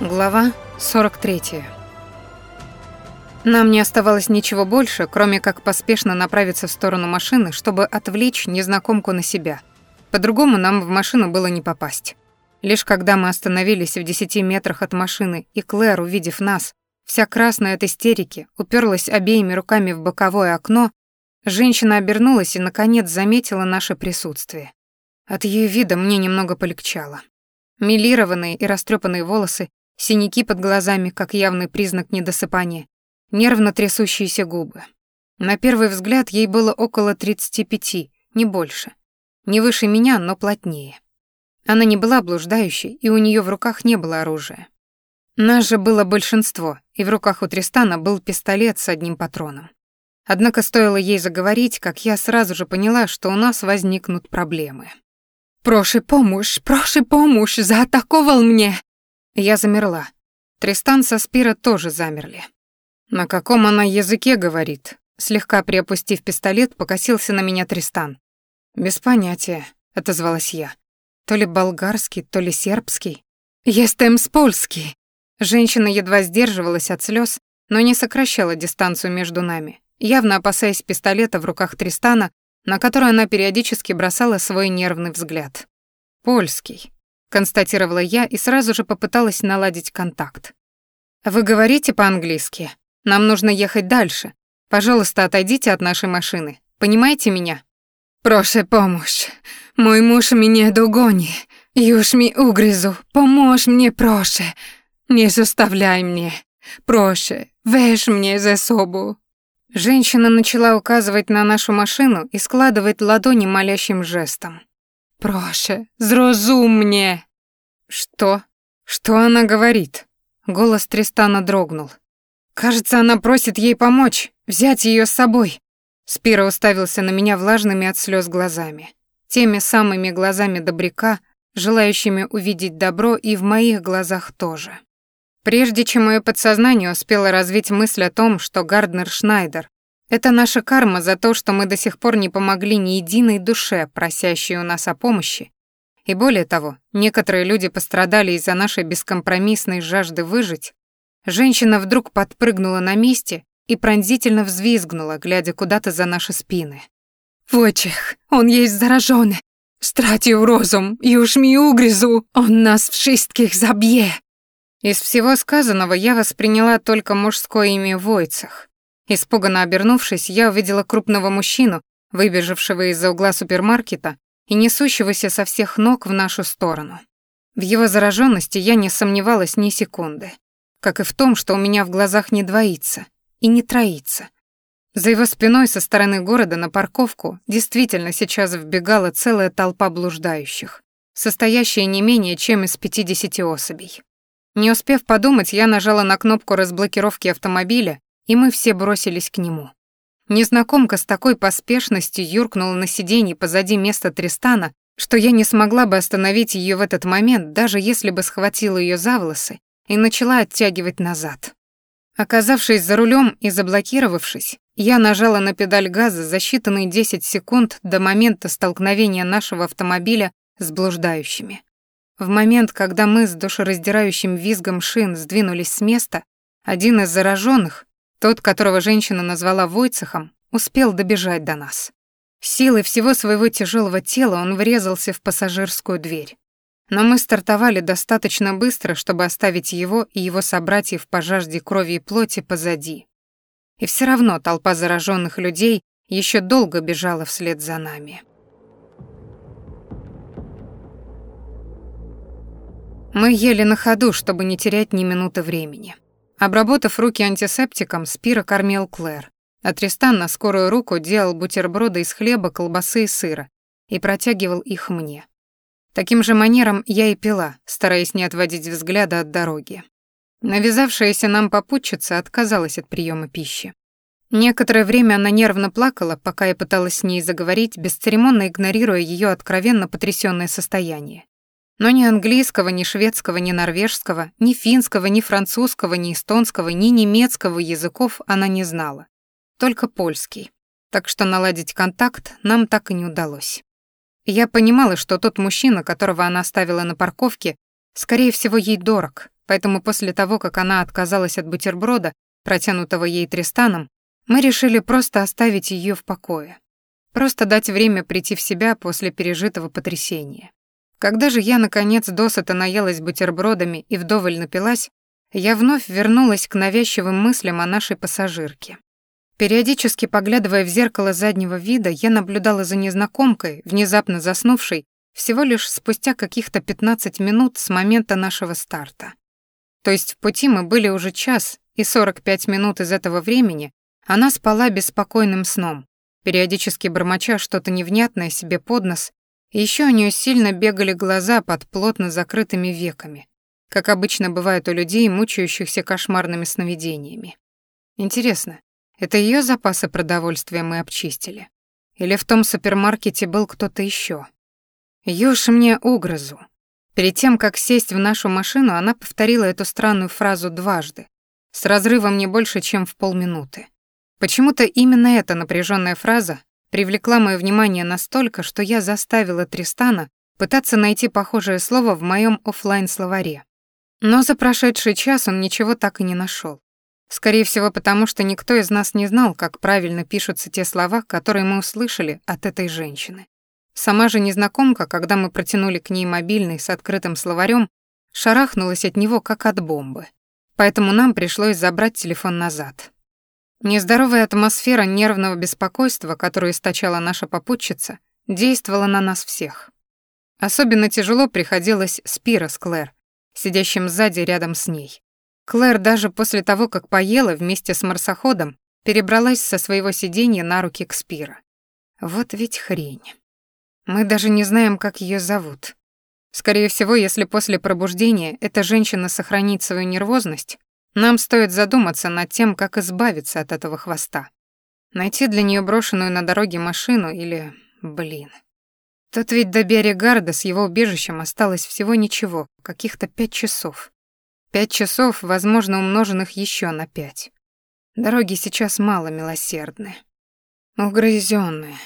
Глава 43. Нам не оставалось ничего больше, кроме как поспешно направиться в сторону машины, чтобы отвлечь незнакомку на себя. По-другому нам в машину было не попасть. Лишь когда мы остановились в десяти метрах от машины, и Клэр, увидев нас, вся красная от истерики, уперлась обеими руками в боковое окно, женщина обернулась и, наконец, заметила наше присутствие. От ее вида мне немного полегчало. Милированные и растрепанные волосы синяки под глазами, как явный признак недосыпания, нервно трясущиеся губы. На первый взгляд ей было около 35, не больше. Не выше меня, но плотнее. Она не была блуждающей, и у нее в руках не было оружия. Нас же было большинство, и в руках у Тристана был пистолет с одним патроном. Однако стоило ей заговорить, как я сразу же поняла, что у нас возникнут проблемы. «Прошу помощь, прошу помощь, заатаковал мне!» Я замерла. Тристан со Спира тоже замерли. На каком она языке говорит? Слегка приопустив пистолет, покосился на меня Тристан. Без понятия, отозвалась я. То ли болгарский, то ли сербский. Естем с польский. Женщина едва сдерживалась от слез, но не сокращала дистанцию между нами, явно опасаясь пистолета в руках Тристана, на который она периодически бросала свой нервный взгляд. Польский констатировала я и сразу же попыталась наладить контакт. Вы говорите по-английски? Нам нужно ехать дальше. Пожалуйста, отойдите от нашей машины. Понимаете меня? Прошу помощь. Мой муж меня догони. Юж ми угрызу. Помощь мне, прошу. Не заставляй мне. Прошу, веш мне за собу. Женщина начала указывать на нашу машину и складывать ладони молящим жестом. Проше, зрозум мне. Что? Что она говорит? Голос Тристана дрогнул. Кажется, она просит ей помочь, взять ее с собой. Спира уставился на меня влажными от слез глазами. Теми самыми глазами добряка, желающими увидеть добро и в моих глазах тоже. Прежде чем мое подсознание успело развить мысль о том, что Гарднер Шнайдер это наша карма за то, что мы до сих пор не помогли ни единой душе, просящей у нас о помощи. И более того, некоторые люди пострадали из-за нашей бескомпромиссной жажды выжить. Женщина вдруг подпрыгнула на месте и пронзительно взвизгнула, глядя куда-то за наши спины. «Войчих, он есть заражённый. Стратив розум, юж ми угрызу, он нас вшистких забье!» Из всего сказанного я восприняла только мужское имя Войцах. Испуганно обернувшись, я увидела крупного мужчину, выбежавшего из-за угла супермаркета и несущегося со всех ног в нашу сторону. В его зараженности я не сомневалась ни секунды, как и в том, что у меня в глазах не двоится и не троится. За его спиной со стороны города на парковку действительно сейчас вбегала целая толпа блуждающих, состоящая не менее чем из 50 особей. Не успев подумать, я нажала на кнопку разблокировки автомобиля и мы все бросились к нему. Незнакомка с такой поспешностью юркнула на сиденье позади места Тристана, что я не смогла бы остановить ее в этот момент, даже если бы схватила ее за волосы и начала оттягивать назад. Оказавшись за рулем и заблокировавшись, я нажала на педаль газа за считанные 10 секунд до момента столкновения нашего автомобиля с блуждающими. В момент, когда мы с душераздирающим визгом шин сдвинулись с места, один из зараженных, тот, которого женщина назвала Войцехом, успел добежать до нас. Силой всего своего тяжелого тела он врезался в пассажирскую дверь. Но мы стартовали достаточно быстро, чтобы оставить его и его собратьев по жажде крови и плоти позади. И все равно толпа зараженных людей еще долго бежала вслед за нами. Мы ели на ходу, чтобы не терять ни минуты времени. Обработав руки антисептиком, Спира кормил Клэр, а Тристан на скорую руку делал бутерброды из хлеба, колбасы и сыра и протягивал их мне. Таким же манером я и пила, стараясь не отводить взгляда от дороги. Навязавшаяся нам попутчица отказалась от приема пищи. Некоторое время она нервно плакала, пока я пыталась с ней заговорить, бесцеремонно игнорируя ее откровенно потрясённое состояние. Но ни английского, ни шведского, ни норвежского, ни финского, ни французского, ни эстонского, ни немецкого языков она не знала. Только польский. Так что наладить контакт нам так и не удалось. Я понимала, что тот мужчина, которого она оставила на парковке, скорее всего, ей дорог, поэтому после того, как она отказалась от бутерброда, протянутого ей Тристаном, мы решили просто оставить ее в покое. Просто дать время прийти в себя после пережитого потрясения. Когда же я, наконец, досыта наелась бутербродами и вдоволь напилась, я вновь вернулась к навязчивым мыслям о нашей пассажирке. Периодически поглядывая в зеркало заднего вида, я наблюдала за незнакомкой, внезапно заснувшей, всего лишь спустя каких-то 15 минут с момента нашего старта. То есть в пути мы были уже час, и 45 минут из этого времени она спала беспокойным сном, периодически бормоча что-то невнятное себе под нос, и ещё у неё сильно бегали глаза под плотно закрытыми веками, как обычно бывает у людей, мучающихся кошмарными сновидениями. Интересно, это её запасы продовольствия мы обчистили? Или в том супермаркете был кто-то ещё? Ёж мне угрозу. Перед тем, как сесть в нашу машину, она повторила эту странную фразу дважды, с разрывом не больше, чем в полминуты. Почему-то именно эта напряженная фраза привлекла мое внимание настолько, что я заставила Тристана пытаться найти похожее слово в моем офлайн словаре Но за прошедший час он ничего так и не нашел. Скорее всего, потому что никто из нас не знал, как правильно пишутся те слова, которые мы услышали от этой женщины. Сама же незнакомка, когда мы протянули к ней мобильный с открытым словарем, шарахнулась от него, как от бомбы. Поэтому нам пришлось забрать телефон назад. Нездоровая атмосфера нервного беспокойства, которую источала наша попутчица, действовала на нас всех. Особенно тяжело приходилось Спира с Клэр, сидящим сзади рядом с ней. Клэр даже после того, как поела вместе с марсоходом, перебралась со своего сиденья на руки к Спира. Вот ведь хрень. Мы даже не знаем, как ее зовут. Скорее всего, если после пробуждения эта женщина сохранит свою нервозность, нам стоит задуматься над тем, как избавиться от этого хвоста. Найти для нее брошенную на дороге машину или... Блин. Тут ведь до Берегарда с его убежищем осталось всего ничего, каких-то пять часов. Пять часов, возможно, умноженных еще на пять. Дороги сейчас мало милосердны. Угрызённые.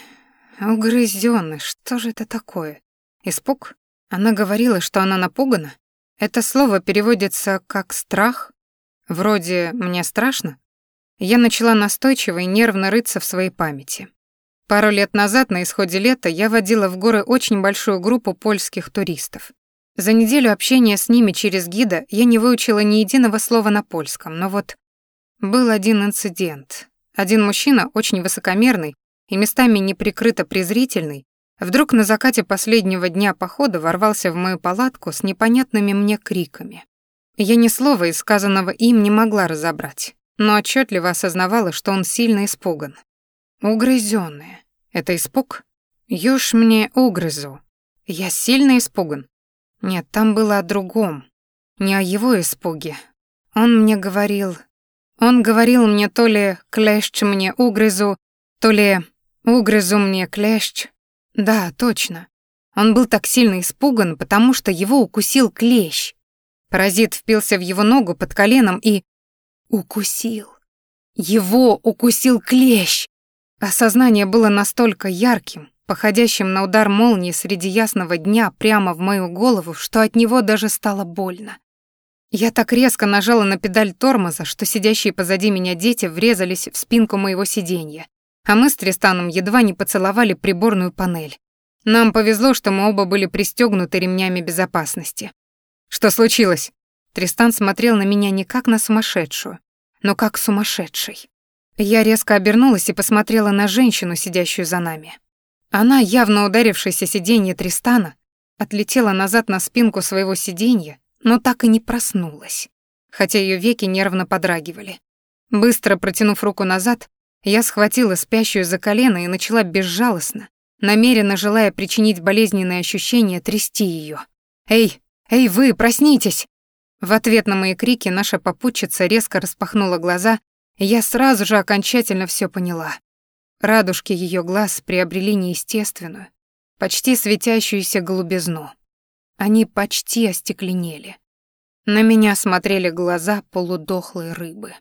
Угрызённые. Что же это такое? Испуг? Она говорила, что она напугана? Это слово переводится как «страх», Вроде «мне страшно». Я начала настойчиво и нервно рыться в своей памяти. Пару лет назад, на исходе лета, я водила в горы очень большую группу польских туристов. За неделю общения с ними через гида я не выучила ни единого слова на польском, но вот был один инцидент. Один мужчина, очень высокомерный и местами неприкрыто презрительный, вдруг на закате последнего дня похода ворвался в мою палатку с непонятными мне криками. Я ни слова из сказанного им не могла разобрать, но отчетливо осознавала, что он сильно испуган. Угрызённые. Это испуг? Юж мне угрызу. Я сильно испуган. Нет, там было о другом. Не о его испуге. Он мне говорил... Он говорил мне то ли «клещ мне угрызу», то ли «угрызу мне клещ». Да, точно. Он был так сильно испуган, потому что его укусил клещ. Паразит впился в его ногу под коленом и... Укусил. Его укусил клещ. Осознание было настолько ярким, походящим на удар молнии среди ясного дня прямо в мою голову, что от него даже стало больно. Я так резко нажала на педаль тормоза, что сидящие позади меня дети врезались в спинку моего сиденья, а мы с Тристаном едва не поцеловали приборную панель. Нам повезло, что мы оба были пристегнуты ремнями безопасности. Что случилось? Тристан смотрел на меня не как на сумасшедшую, но как сумасшедший. Я резко обернулась и посмотрела на женщину, сидящую за нами. Она, явно ударившись о сиденье Тристана, отлетела назад на спинку своего сиденья, но так и не проснулась, хотя ее веки нервно подрагивали. Быстро протянув руку назад, я схватила спящую за колено и начала безжалостно, намеренно желая причинить болезненные ощущения, трясти ее. «Эй, «Эй, вы, проснитесь!» В ответ на мои крики наша попутчица резко распахнула глаза, и я сразу же окончательно все поняла. Радужки ее глаз приобрели неестественную, почти светящуюся голубизну. Они почти остекленели. На меня смотрели глаза полудохлой рыбы.